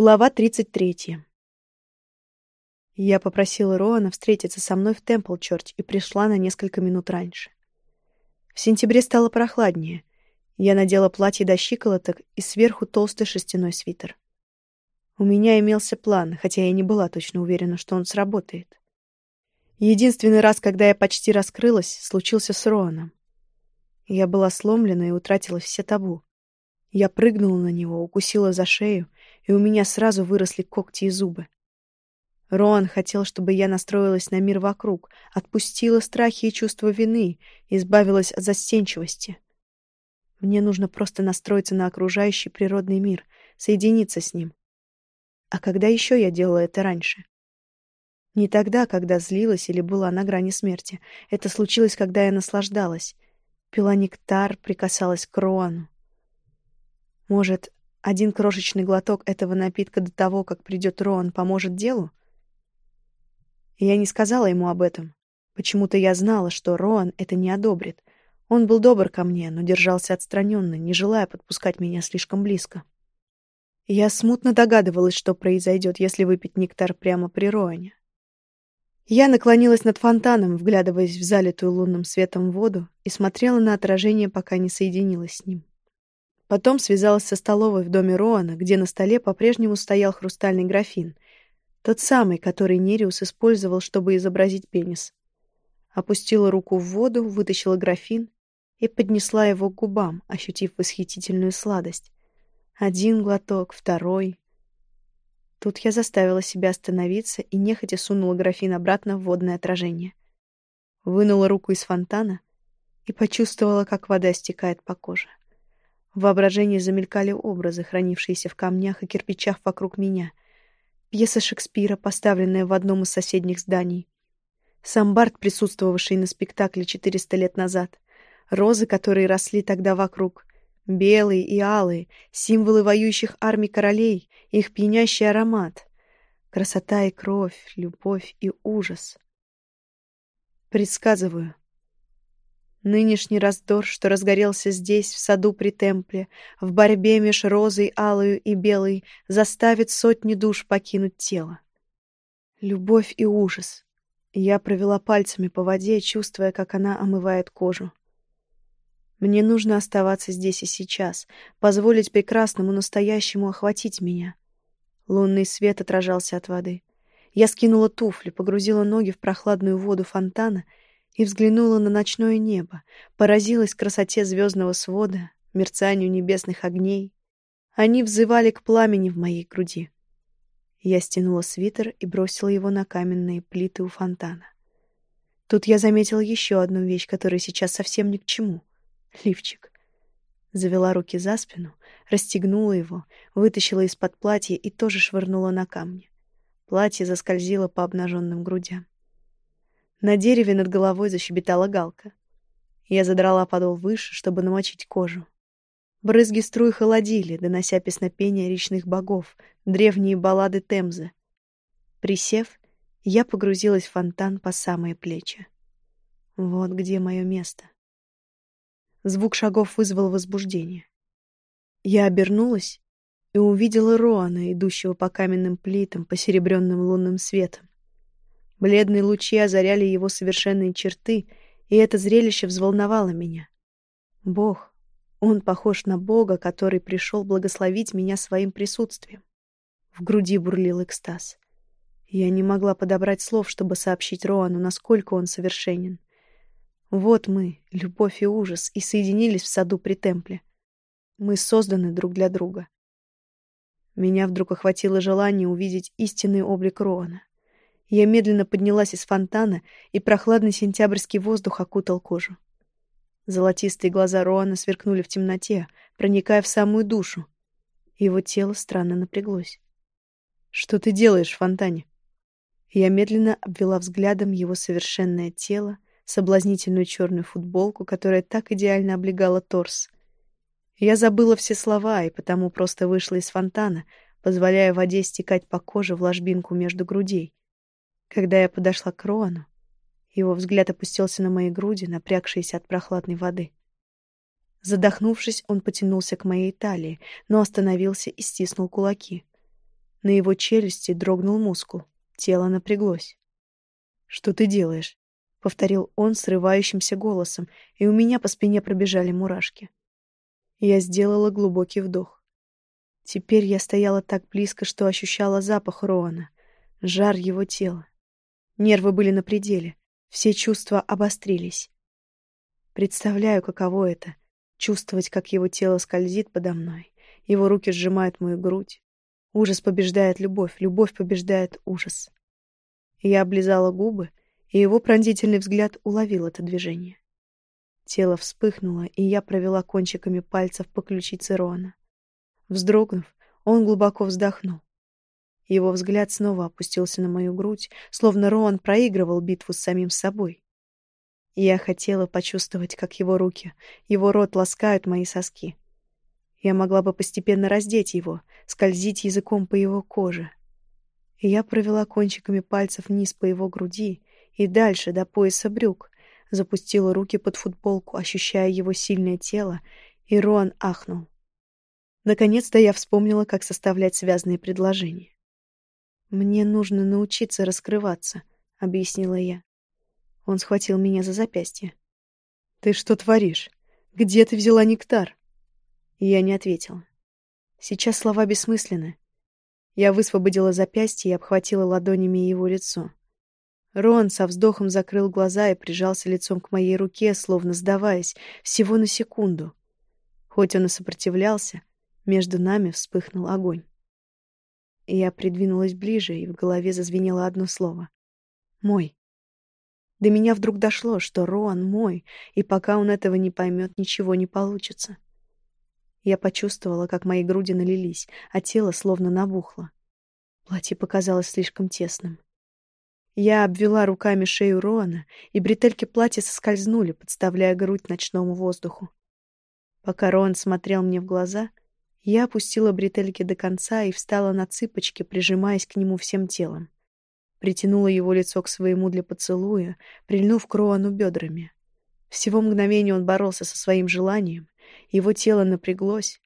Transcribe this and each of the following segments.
Глава 33. Я попросила Роана встретиться со мной в Темплчорч и пришла на несколько минут раньше. В сентябре стало прохладнее. Я надела платье до щиколоток и сверху толстый шерстяной свитер. У меня имелся план, хотя я не была точно уверена, что он сработает. Единственный раз, когда я почти раскрылась, случился с Роаном. Я была сломлена и утратила все табу. Я прыгнула на него, укусила за шею, и у меня сразу выросли когти и зубы. Роан хотел, чтобы я настроилась на мир вокруг, отпустила страхи и чувство вины, избавилась от застенчивости. Мне нужно просто настроиться на окружающий природный мир, соединиться с ним. А когда еще я делала это раньше? Не тогда, когда злилась или была на грани смерти. Это случилось, когда я наслаждалась. Пила нектар, прикасалась к Роану. Может, один крошечный глоток этого напитка до того, как придет Роан, поможет делу? я не сказала ему об этом. Почему-то я знала, что Роан это не одобрит. Он был добр ко мне, но держался отстраненно, не желая подпускать меня слишком близко. Я смутно догадывалась, что произойдет, если выпить нектар прямо при Роане. Я наклонилась над фонтаном, вглядываясь в залитую лунным светом воду, и смотрела на отражение, пока не соединилась с ним. Потом связалась со столовой в доме Роана, где на столе по-прежнему стоял хрустальный графин, тот самый, который Нериус использовал, чтобы изобразить пенис. Опустила руку в воду, вытащила графин и поднесла его к губам, ощутив восхитительную сладость. Один глоток, второй. Тут я заставила себя остановиться и нехотя сунула графин обратно в водное отражение. Вынула руку из фонтана и почувствовала, как вода стекает по коже. В воображении замелькали образы, хранившиеся в камнях и кирпичах вокруг меня. Пьеса Шекспира, поставленная в одном из соседних зданий. Сам Барт, присутствовавший на спектакле 400 лет назад. Розы, которые росли тогда вокруг. Белые и алые, символы воюющих армий королей, их пьянящий аромат. Красота и кровь, любовь и ужас. Предсказываю, Нынешний раздор, что разгорелся здесь, в саду при темпле, в борьбе меж розой алою и белой, заставит сотни душ покинуть тело. Любовь и ужас. Я провела пальцами по воде, чувствуя, как она омывает кожу. Мне нужно оставаться здесь и сейчас, позволить прекрасному настоящему охватить меня. Лунный свет отражался от воды. Я скинула туфли, погрузила ноги в прохладную воду фонтана — и взглянула на ночное небо, поразилась красоте звездного свода, мерцанию небесных огней. Они взывали к пламени в моей груди. Я стянула свитер и бросила его на каменные плиты у фонтана. Тут я заметила еще одну вещь, которая сейчас совсем ни к чему. Лифчик. Завела руки за спину, расстегнула его, вытащила из-под платья и тоже швырнула на камни. Платье заскользило по обнаженным грудям. На дереве над головой защебетала галка. Я задрала подол выше, чтобы намочить кожу. Брызги струй холодили, донося песнопения речных богов, древние баллады Темзы. Присев, я погрузилась в фонтан по самые плечи. Вот где мое место. Звук шагов вызвал возбуждение. Я обернулась и увидела Роана, идущего по каменным плитам, посеребренным лунным светом. Бледные лучи озаряли его совершенные черты, и это зрелище взволновало меня. Бог. Он похож на Бога, который пришел благословить меня своим присутствием. В груди бурлил экстаз. Я не могла подобрать слов, чтобы сообщить Роану, насколько он совершенен. Вот мы, любовь и ужас, и соединились в саду при темпле. Мы созданы друг для друга. Меня вдруг охватило желание увидеть истинный облик Роана. Я медленно поднялась из фонтана, и прохладный сентябрьский воздух окутал кожу. Золотистые глаза Роана сверкнули в темноте, проникая в самую душу. Его тело странно напряглось. «Что ты делаешь в фонтане?» Я медленно обвела взглядом его совершенное тело, соблазнительную черную футболку, которая так идеально облегала торс. Я забыла все слова и потому просто вышла из фонтана, позволяя воде стекать по коже в ложбинку между грудей. Когда я подошла к Роану, его взгляд опустился на мои груди, напрягшиеся от прохладной воды. Задохнувшись, он потянулся к моей талии, но остановился и стиснул кулаки. На его челюсти дрогнул мускул. Тело напряглось. «Что ты делаешь?» — повторил он срывающимся голосом, и у меня по спине пробежали мурашки. Я сделала глубокий вдох. Теперь я стояла так близко, что ощущала запах Роана, жар его тела. Нервы были на пределе, все чувства обострились. Представляю, каково это — чувствовать, как его тело скользит подо мной, его руки сжимают мою грудь. Ужас побеждает любовь, любовь побеждает ужас. Я облизала губы, и его пронзительный взгляд уловил это движение. Тело вспыхнуло, и я провела кончиками пальцев по ключице Рона. Вздрогнув, он глубоко вздохнул. Его взгляд снова опустился на мою грудь, словно Роан проигрывал битву с самим собой. Я хотела почувствовать, как его руки, его рот ласкают мои соски. Я могла бы постепенно раздеть его, скользить языком по его коже. Я провела кончиками пальцев вниз по его груди и дальше до пояса брюк, запустила руки под футболку, ощущая его сильное тело, и Роан ахнул. Наконец-то я вспомнила, как составлять связные предложения. «Мне нужно научиться раскрываться», — объяснила я. Он схватил меня за запястье. «Ты что творишь? Где ты взяла нектар?» Я не ответила. Сейчас слова бессмысленны. Я высвободила запястье и обхватила ладонями его лицо. Рон со вздохом закрыл глаза и прижался лицом к моей руке, словно сдаваясь, всего на секунду. Хоть он и сопротивлялся, между нами вспыхнул огонь. Я придвинулась ближе, и в голове зазвенело одно слово. «Мой». До меня вдруг дошло, что Роан мой, и пока он этого не поймет, ничего не получится. Я почувствовала, как мои груди налились, а тело словно набухло. Платье показалось слишком тесным. Я обвела руками шею Роана, и бретельки платья соскользнули, подставляя грудь ночному воздуху. Пока Роан смотрел мне в глаза, я опустила бретельки до конца и встала на цыпочки, прижимаясь к нему всем телом. Притянула его лицо к своему для поцелуя, прильнув к Роану бедрами. Всего мгновение он боролся со своим желанием, его тело напряглось,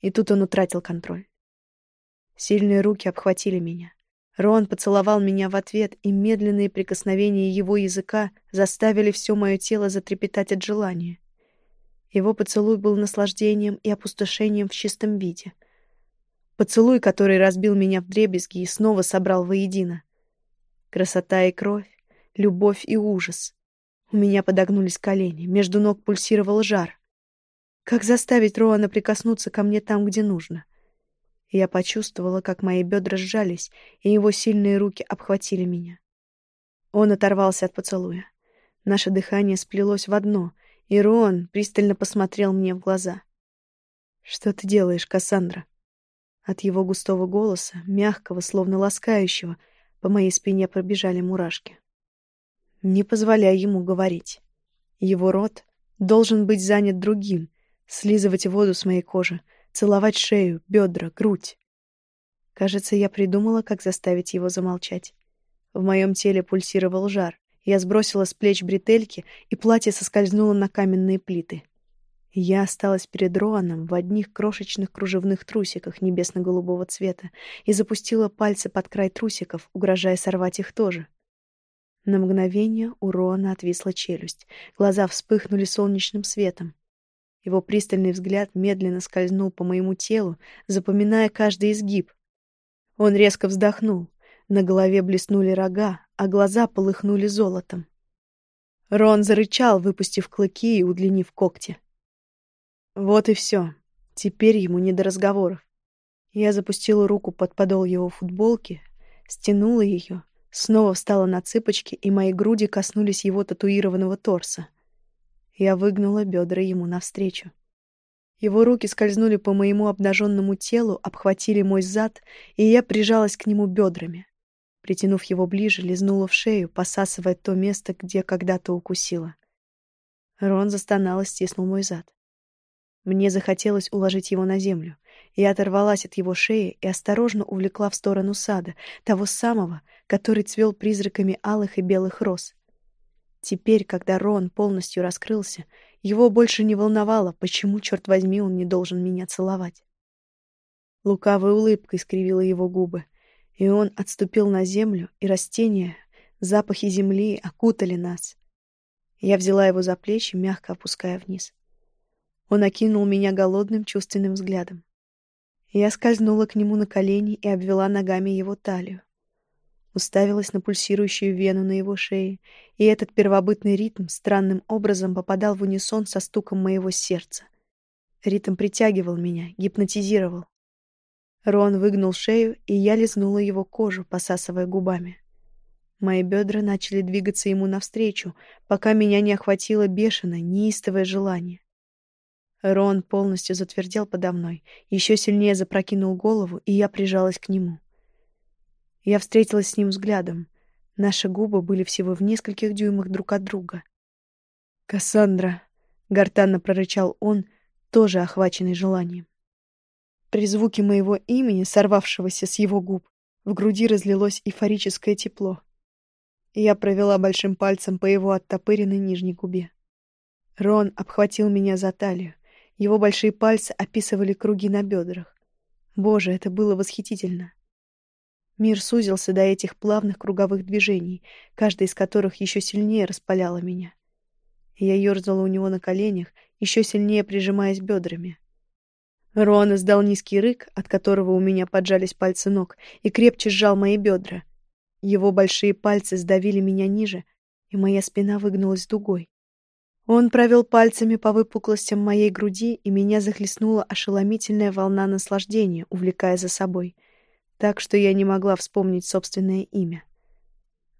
и тут он утратил контроль. Сильные руки обхватили меня. Рон поцеловал меня в ответ, и медленные прикосновения его языка заставили все мое тело затрепетать от желания. Его поцелуй был наслаждением и опустошением в чистом виде. Поцелуй, который разбил меня в дребезги и снова собрал воедино. Красота и кровь, любовь и ужас. У меня подогнулись колени, между ног пульсировал жар. Как заставить Роана прикоснуться ко мне там, где нужно? Я почувствовала, как мои бедра сжались, и его сильные руки обхватили меня. Он оторвался от поцелуя. Наше дыхание сплелось в одно, и Рон пристально посмотрел мне в глаза. «Что ты делаешь, Кассандра?» От его густого голоса, мягкого, словно ласкающего, по моей спине пробежали мурашки. Не позволяй ему говорить. Его рот должен быть занят другим, слизывать воду с моей кожи, целовать шею, бедра, грудь. Кажется, я придумала, как заставить его замолчать. В моем теле пульсировал жар. Я сбросила с плеч бретельки, и платье соскользнуло на каменные плиты. Я осталась перед Роаном в одних крошечных кружевных трусиках небесно-голубого цвета и запустила пальцы под край трусиков, угрожая сорвать их тоже. На мгновение у Роана отвисла челюсть, глаза вспыхнули солнечным светом. Его пристальный взгляд медленно скользнул по моему телу, запоминая каждый изгиб. Он резко вздохнул. На голове блеснули рога, а глаза полыхнули золотом. Рон зарычал, выпустив клыки и удлинив когти. Вот и все. Теперь ему не до разговоров. Я запустила руку под подол его футболки, стянула ее, снова встала на цыпочки, и мои груди коснулись его татуированного торса. Я выгнула бедра ему навстречу. Его руки скользнули по моему обнаженному телу, обхватили мой зад, и я прижалась к нему бедрами. Притянув его ближе, лизнула в шею, посасывая то место, где когда-то укусила. Рон застонал и стиснул мой зад. Мне захотелось уложить его на землю. Я оторвалась от его шеи и осторожно увлекла в сторону сада, того самого, который цвел призраками алых и белых роз. Теперь, когда Рон полностью раскрылся, его больше не волновало, почему, черт возьми, он не должен меня целовать. Лукавая улыбка искривила его губы, и он отступил на землю, и растения, запахи земли окутали нас. Я взяла его за плечи, мягко опуская вниз. Он окинул меня голодным чувственным взглядом. Я скользнула к нему на колени и обвела ногами его талию. Уставилась на пульсирующую вену на его шее, и этот первобытный ритм странным образом попадал в унисон со стуком моего сердца. Ритм притягивал меня, гипнотизировал. Рон выгнул шею, и я лизнула его кожу, посасывая губами. Мои бедра начали двигаться ему навстречу, пока меня не охватило бешеное, неистовое желание. Рон полностью затвердел подо мной, еще сильнее запрокинул голову, и я прижалась к нему. Я встретилась с ним взглядом. Наши губы были всего в нескольких дюймах друг от друга. «Кассандра!» — гортанно прорычал он, тоже охваченный желанием. При звуке моего имени, сорвавшегося с его губ, в груди разлилось эйфорическое тепло. Я провела большим пальцем по его оттопыренной нижней губе. Рон обхватил меня за талию. Его большие пальцы описывали круги на бедрах. Боже, это было восхитительно. Мир сузился до этих плавных круговых движений, каждый из которых еще сильнее распаляла меня. Я ерзала у него на коленях, еще сильнее прижимаясь бедрами. Рон издал низкий рык, от которого у меня поджались пальцы ног, и крепче сжал мои бедра. Его большие пальцы сдавили меня ниже, и моя спина выгнулась дугой. Он провел пальцами по выпуклостям моей груди, и меня захлестнула ошеломительная волна наслаждения, увлекая за собой, так что я не могла вспомнить собственное имя.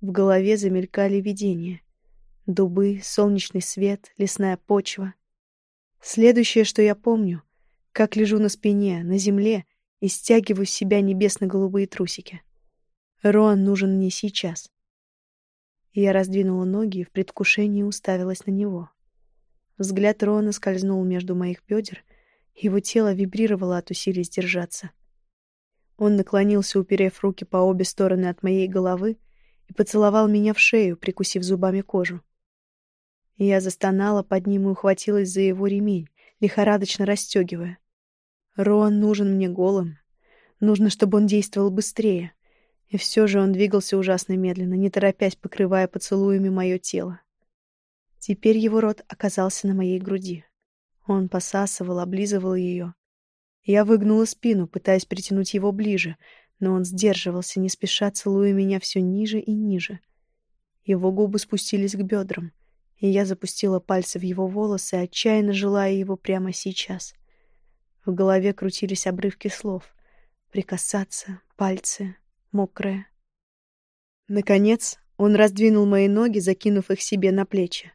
В голове замелькали видения. Дубы, солнечный свет, лесная почва. Следующее, что я помню, как лежу на спине, на земле и стягиваю с себя небесно-голубые трусики. Роан нужен мне сейчас. Я раздвинула ноги и в предвкушении уставилась на него. Взгляд Рона скользнул между моих бедер, его тело вибрировало от усилий сдержаться. Он наклонился, уперев руки по обе стороны от моей головы, и поцеловал меня в шею, прикусив зубами кожу. Я застонала под ним и ухватилась за его ремень, лихорадочно расстегивая. Роан нужен мне голым. Нужно, чтобы он действовал быстрее. И все же он двигался ужасно медленно, не торопясь, покрывая поцелуями мое тело. Теперь его рот оказался на моей груди. Он посасывал, облизывал ее. Я выгнула спину, пытаясь притянуть его ближе, но он сдерживался, не спеша целуя меня все ниже и ниже. Его губы спустились к бедрам, и я запустила пальцы в его волосы, отчаянно желая его прямо сейчас. В голове крутились обрывки слов. Прикасаться, пальцы, мокрое. Наконец, он раздвинул мои ноги, закинув их себе на плечи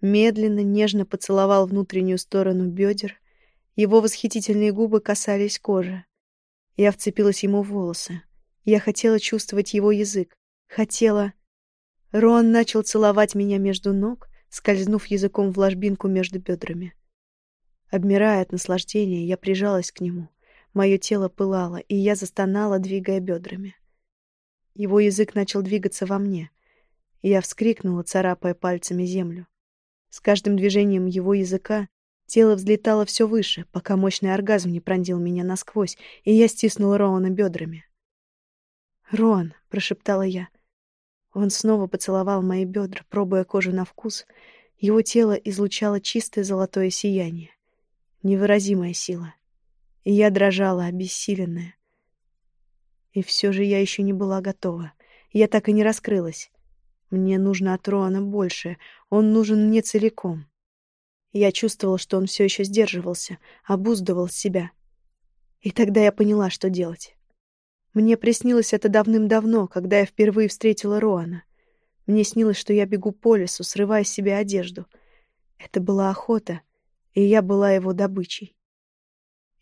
медленно, нежно поцеловал внутреннюю сторону бедер. Его восхитительные губы касались кожи. Я вцепилась ему в волосы. Я хотела чувствовать его язык. Хотела... Рон начал целовать меня между ног, скользнув языком в ложбинку между бедрами. Обмирая от наслаждения, я прижалась к нему. Мое тело пылало, и я застонала, двигая бедрами. Его язык начал двигаться во мне. Я вскрикнула, царапая пальцами землю. С каждым движением его языка тело взлетало все выше, пока мощный оргазм не пронзил меня насквозь, и я стиснула Роана бедрами. «Роан», — прошептала я. Он снова поцеловал мои бедра, пробуя кожу на вкус. Его тело излучало чистое золотое сияние. Невыразимая сила. И я дрожала, обессиленная. И все же я еще не была готова. Я так и не раскрылась. Мне нужно от Роана больше. Он нужен мне целиком. Я чувствовала, что он все еще сдерживался, обуздывал себя. И тогда я поняла, что делать. Мне приснилось это давным-давно, когда я впервые встретила Роана. Мне снилось, что я бегу по лесу, срывая с себя одежду. Это была охота, и я была его добычей.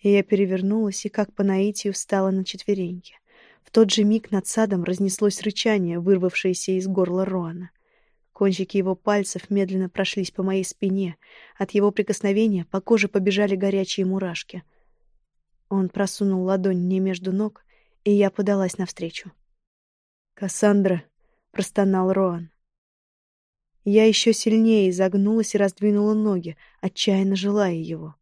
И я перевернулась и, как по наитию, встала на четвереньки. В тот же миг над садом разнеслось рычание, вырвавшееся из горла Роана. Кончики его пальцев медленно прошлись по моей спине. От его прикосновения по коже побежали горячие мурашки. Он просунул ладонь мне между ног, и я подалась навстречу. «Кассандра!» — простонал Роан. Я еще сильнее изогнулась и раздвинула ноги, отчаянно желая его.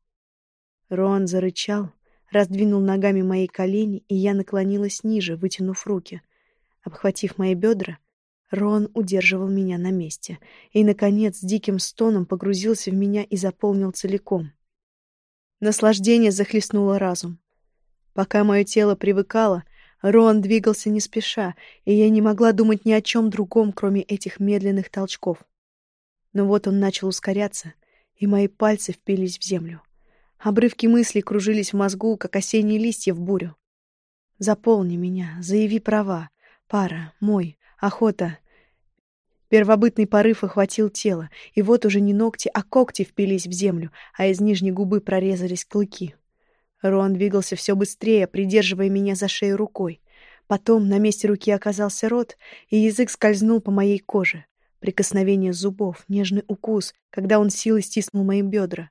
Роан зарычал, раздвинул ногами мои колени, и я наклонилась ниже, вытянув руки. Обхватив мои бедра, Рон удерживал меня на месте и, наконец, с диким стоном погрузился в меня и заполнил целиком. Наслаждение захлестнуло разум. Пока мое тело привыкало, Рон двигался не спеша, и я не могла думать ни о чем другом, кроме этих медленных толчков. Но вот он начал ускоряться, и мои пальцы впились в землю. Обрывки мыслей кружились в мозгу, как осенние листья в бурю. «Заполни меня, заяви права, пара, мой, охота, Первобытный порыв охватил тело, и вот уже не ногти, а когти впились в землю, а из нижней губы прорезались клыки. Рон двигался все быстрее, придерживая меня за шею рукой. Потом на месте руки оказался рот, и язык скользнул по моей коже. Прикосновение зубов, нежный укус, когда он силой стиснул мои бедра.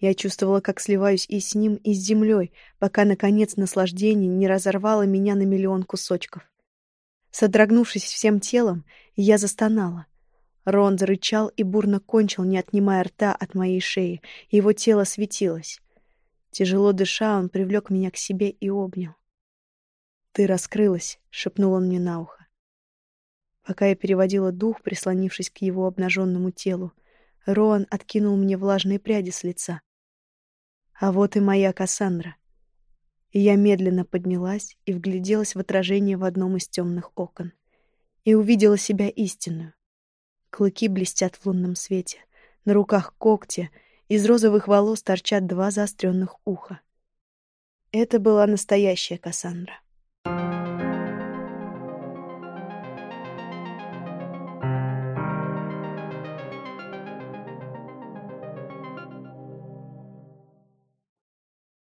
Я чувствовала, как сливаюсь и с ним, и с землей, пока, наконец, наслаждение не разорвало меня на миллион кусочков. Содрогнувшись всем телом, я застонала. Рон зарычал и бурно кончил, не отнимая рта от моей шеи. Его тело светилось. Тяжело дыша, он привлек меня к себе и обнял. «Ты раскрылась», — шепнул он мне на ухо. Пока я переводила дух, прислонившись к его обнаженному телу, Роан откинул мне влажные пряди с лица. А вот и моя Кассандра и я медленно поднялась и вгляделась в отражение в одном из темных окон. И увидела себя истинную. Клыки блестят в лунном свете, на руках когти, из розовых волос торчат два заостренных уха. Это была настоящая Кассандра.